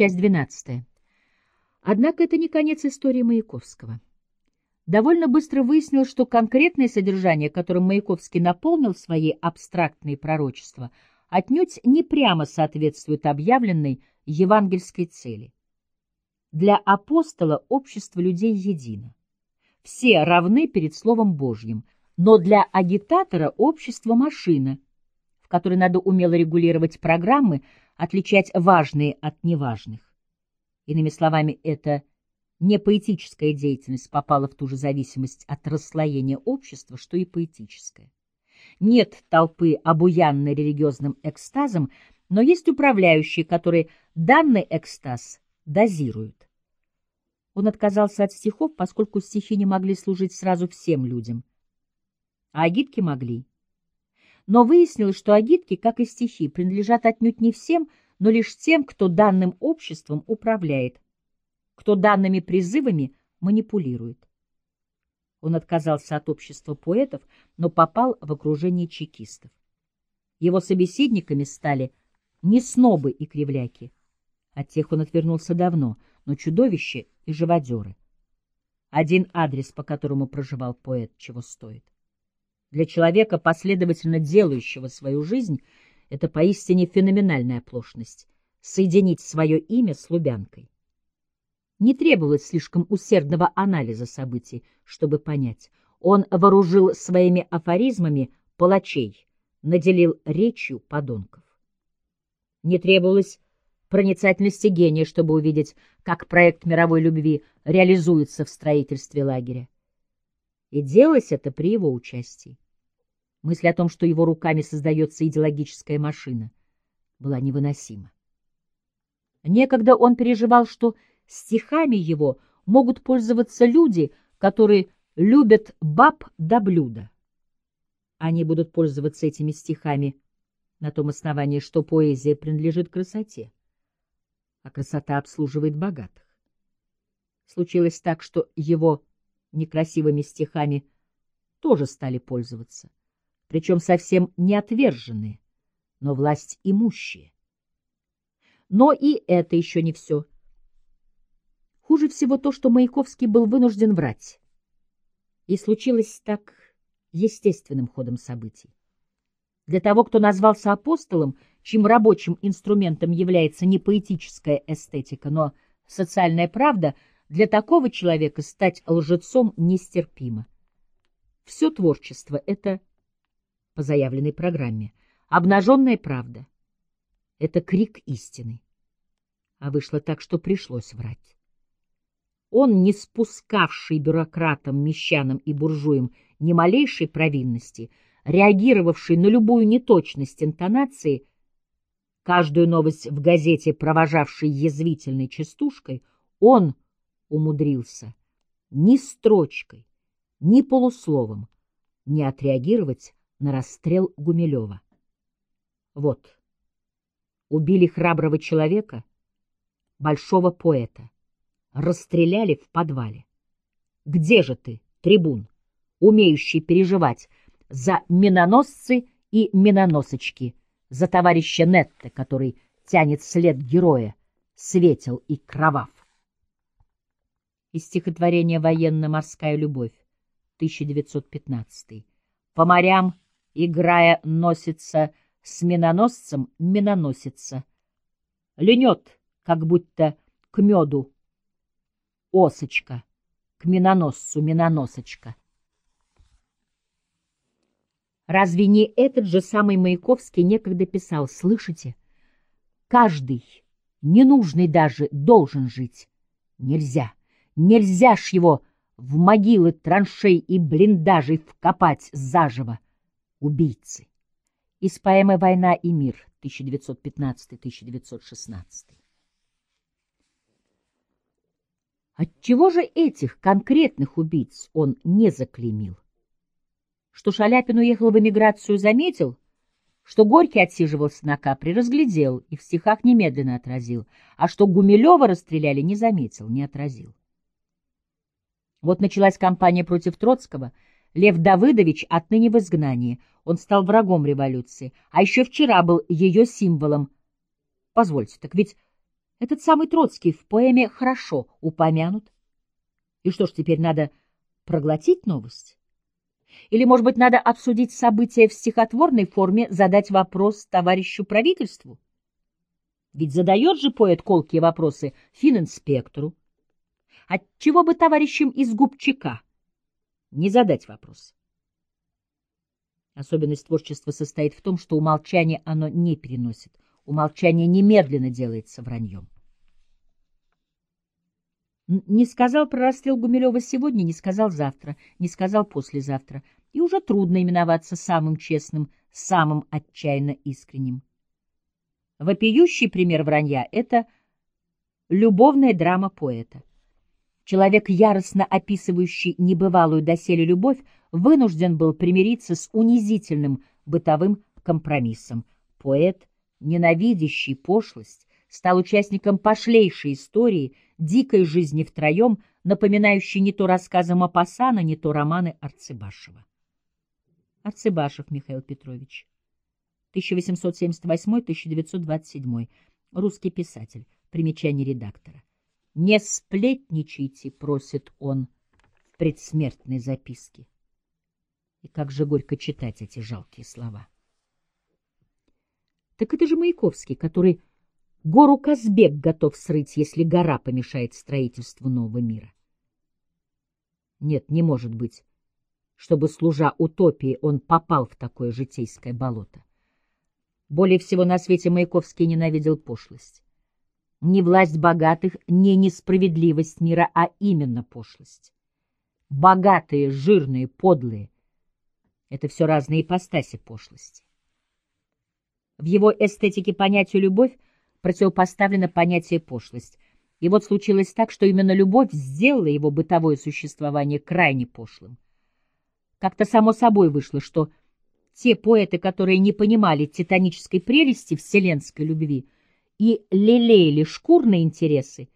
Часть 12. Однако это не конец истории Маяковского. Довольно быстро выяснилось, что конкретное содержание, которым Маяковский наполнил свои абстрактные пророчества, отнюдь не прямо соответствует объявленной евангельской цели. Для апостола общество людей едино. Все равны перед Словом Божьим, но для агитатора общество – машина, которой надо умело регулировать программы, отличать важные от неважных. Иными словами, это не поэтическая деятельность попала в ту же зависимость от расслоения общества, что и поэтическая. Нет толпы, обуянной религиозным экстазом, но есть управляющие, которые данный экстаз дозируют. Он отказался от стихов, поскольку стихи не могли служить сразу всем людям. А агитки могли. Но выяснилось, что агитки, как и стихи, принадлежат отнюдь не всем, но лишь тем, кто данным обществом управляет, кто данными призывами манипулирует. Он отказался от общества поэтов, но попал в окружение чекистов. Его собеседниками стали не снобы и кривляки. От тех он отвернулся давно, но чудовища и живодеры. Один адрес, по которому проживал поэт, чего стоит. Для человека, последовательно делающего свою жизнь, это поистине феноменальная оплошность — соединить свое имя с Лубянкой. Не требовалось слишком усердного анализа событий, чтобы понять. Он вооружил своими афоризмами палачей, наделил речью подонков. Не требовалось проницательности гения, чтобы увидеть, как проект мировой любви реализуется в строительстве лагеря. И делалось это при его участии. Мысль о том, что его руками создается идеологическая машина, была невыносима. Некогда он переживал, что стихами его могут пользоваться люди, которые любят баб до блюда. Они будут пользоваться этими стихами на том основании, что поэзия принадлежит красоте, а красота обслуживает богатых. Случилось так, что его некрасивыми стихами тоже стали пользоваться, причем совсем не отверженные, но власть имущие. Но и это еще не все. Хуже всего то, что Маяковский был вынужден врать. И случилось так естественным ходом событий. Для того, кто назвался апостолом, чьим рабочим инструментом является не поэтическая эстетика, но социальная правда, для такого человека стать лжецом нестерпимо. Все творчество — это, по заявленной программе, обнаженная правда. Это крик истины. А вышло так, что пришлось врать. Он, не спускавший бюрократам, мещанам и буржуям ни малейшей провинности, реагировавший на любую неточность интонации, каждую новость в газете провожавший язвительной частушкой, он умудрился ни строчкой, ни полусловом не отреагировать на расстрел Гумилева. Вот, убили храброго человека, большого поэта, расстреляли в подвале. Где же ты, трибун, умеющий переживать за миноносцы и миноносочки, за товарища Нетте, который тянет след героя, светел и кровав? Из стихотворения «Военно-морская любовь», 1915. По морям, играя, носится с миноносцем миноносица. Ленет, как будто к меду осочка, к миноносцу миноносочка. Разве не этот же самый Маяковский некогда писал, слышите? Каждый, ненужный даже, должен жить. Нельзя, нельзя ж его в могилы траншей и блиндажей вкопать заживо. Убийцы. Из поэмы «Война и мир» 1915-1916. Отчего же этих конкретных убийц он не заклеймил? Что Шаляпин уехал в эмиграцию, заметил, что Горький отсиживался на капре, разглядел и в стихах немедленно отразил, а что Гумилева расстреляли, не заметил, не отразил. Вот началась кампания против Троцкого. Лев Давыдович отныне в изгнании. Он стал врагом революции, а еще вчера был ее символом. Позвольте, так ведь Этот самый Троцкий в поэме хорошо упомянут. И что ж, теперь надо проглотить новость? Или, может быть, надо обсудить события в стихотворной форме, задать вопрос товарищу правительству? Ведь задает же поэт колкие вопросы фининспектору. Отчего бы товарищам из Губчака не задать вопрос? Особенность творчества состоит в том, что умолчание оно не переносит. Умолчание немедленно делается враньем. Не сказал про расстрел Гумилева сегодня, не сказал завтра, не сказал послезавтра. И уже трудно именоваться самым честным, самым отчаянно искренним. Вопиющий пример вранья — это любовная драма поэта. Человек, яростно описывающий небывалую доселе любовь, вынужден был примириться с унизительным бытовым компромиссом. Поэт, ненавидящий пошлость, стал участником пошлейшей истории, дикой жизни втроем, напоминающей не то рассказы Мапасана, не то романы Арцебашева. Арцебашев Михаил Петрович 1878-1927, русский писатель, примечание редактора. «Не сплетничайте», — просит он в предсмертной записке. И как же горько читать эти жалкие слова. Так это же Маяковский, который гору Казбек готов срыть, если гора помешает строительству нового мира. Нет, не может быть, чтобы, служа утопии, он попал в такое житейское болото. Более всего на свете Маяковский ненавидел пошлость. Не власть богатых, не несправедливость мира, а именно пошлость. Богатые, жирные, подлые — это все разные ипостаси пошлости. В его эстетике понятию «любовь» противопоставлено понятие «пошлость». И вот случилось так, что именно любовь сделала его бытовое существование крайне пошлым. Как-то само собой вышло, что те поэты, которые не понимали титанической прелести вселенской любви и лелеяли шкурные интересы,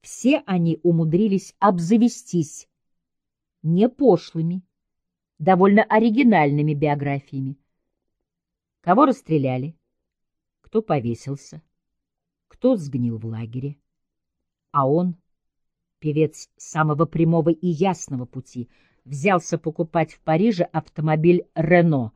все они умудрились обзавестись не пошлыми, довольно оригинальными биографиями. Кого расстреляли? кто повесился, кто сгнил в лагере. А он, певец самого прямого и ясного пути, взялся покупать в Париже автомобиль «Рено»,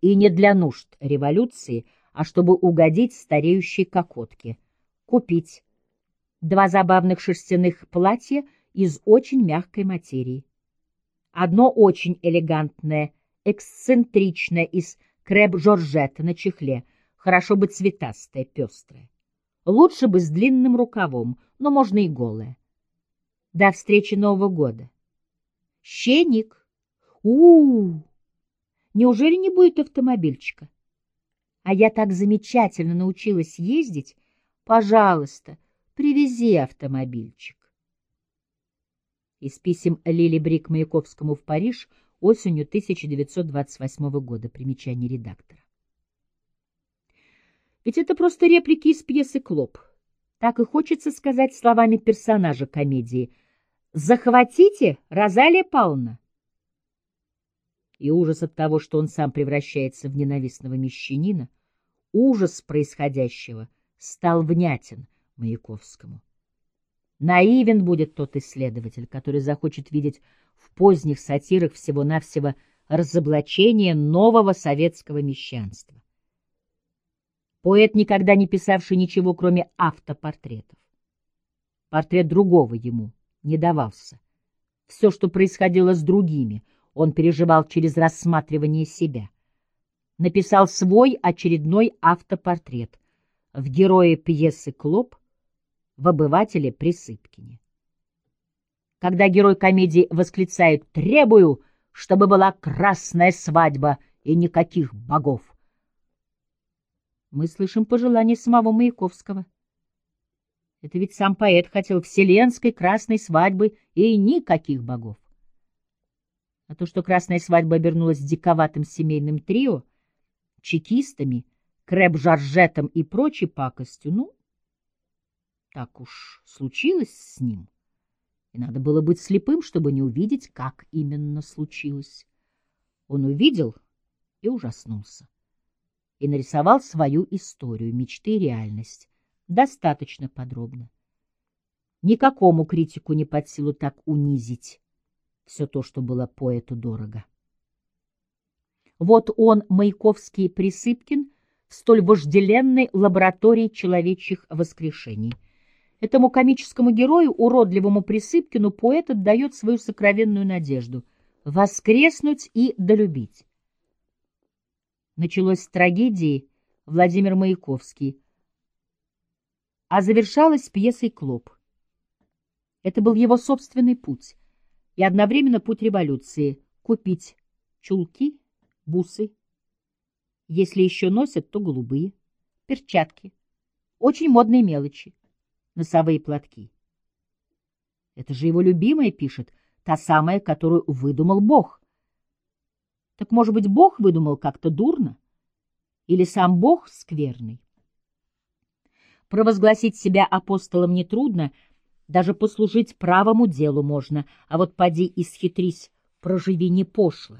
и не для нужд революции, а чтобы угодить стареющей кокотке. Купить два забавных шерстяных платья из очень мягкой материи. Одно очень элегантное, эксцентричное из креп-жоржета на чехле, Хорошо бы цветастая, пестрая. Лучше бы с длинным рукавом, но можно и голая. До встречи Нового года. Щеник. у, -у, -у. Неужели не будет автомобильчика? А я так замечательно научилась ездить. Пожалуйста, привези автомобильчик. Из писем Лили Брик Маяковскому в Париж осенью 1928 года. Примечание редактора. Ведь это просто реплики из пьесы «Клоп». Так и хочется сказать словами персонажа комедии. «Захватите, Розалия Павловна!» И ужас от того, что он сам превращается в ненавистного мещанина, ужас происходящего стал внятен Маяковскому. Наивен будет тот исследователь, который захочет видеть в поздних сатирах всего-навсего разоблачение нового советского мещанства. Поэт, никогда не писавший ничего, кроме автопортретов. Портрет другого ему не давался. Все, что происходило с другими, он переживал через рассматривание себя. Написал свой очередной автопортрет в герое пьесы «Клоп», в обывателе Присыпкине. Когда герой комедии восклицает «Требую, чтобы была красная свадьба и никаких богов», мы слышим пожелание самого Маяковского. Это ведь сам поэт хотел вселенской красной свадьбы и никаких богов. А то, что красная свадьба обернулась диковатым семейным трио, чекистами, крэб-жаржетом и прочей пакостью, ну, так уж случилось с ним. И надо было быть слепым, чтобы не увидеть, как именно случилось. Он увидел и ужаснулся и нарисовал свою историю, мечты и реальность достаточно подробно. Никакому критику не под силу так унизить все то, что было поэту дорого. Вот он, Маяковский Присыпкин, в столь вожделенной лаборатории человечьих воскрешений. Этому комическому герою, уродливому Присыпкину, поэт отдает свою сокровенную надежду — воскреснуть и долюбить. Началось с трагедии Владимир Маяковский, а завершалось пьесой «Клоп». Это был его собственный путь и одновременно путь революции — купить чулки, бусы, если еще носят, то голубые, перчатки, очень модные мелочи, носовые платки. Это же его любимая пишет, та самая, которую выдумал Бог. Так, может быть, Бог выдумал как-то дурно? Или сам Бог скверный? Провозгласить себя апостолом нетрудно — даже послужить правому делу можно, а вот поди и схитрись, проживи не пошло.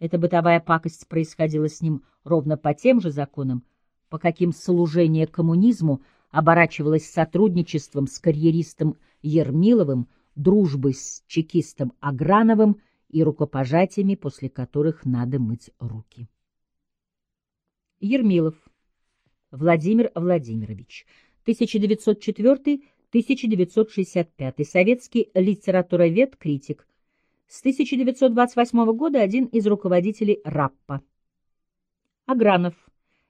Эта бытовая пакость происходила с ним ровно по тем же законам, по каким служение коммунизму оборачивалось сотрудничеством с карьеристом Ермиловым, дружбой с чекистом Аграновым и рукопожатиями, после которых надо мыть руки. Ермилов Владимир Владимирович 1904-1965, советский литературовед, критик. С 1928 года один из руководителей РАППа. Агранов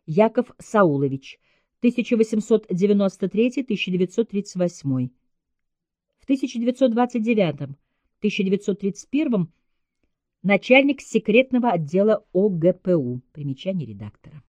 Яков Саулович, 1893-1938. В 1929-1931 начальник секретного отдела ОГПУ. Примечание редактора.